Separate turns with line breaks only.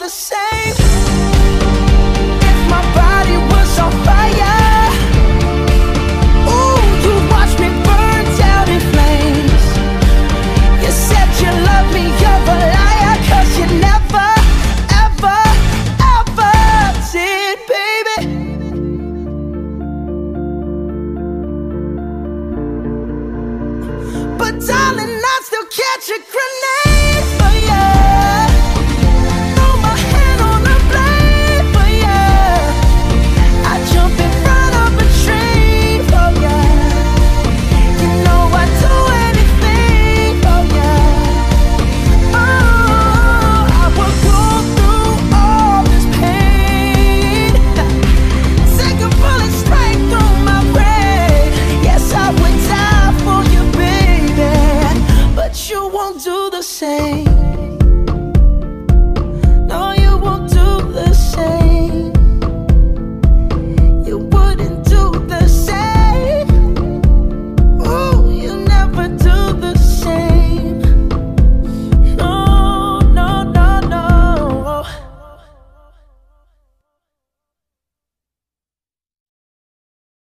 the same. If my body was on fire, ooh, you watch me burn down in flames. You said you me, you're a liar, cause you never, ever, ever did, baby. But darling, I still catch a grenade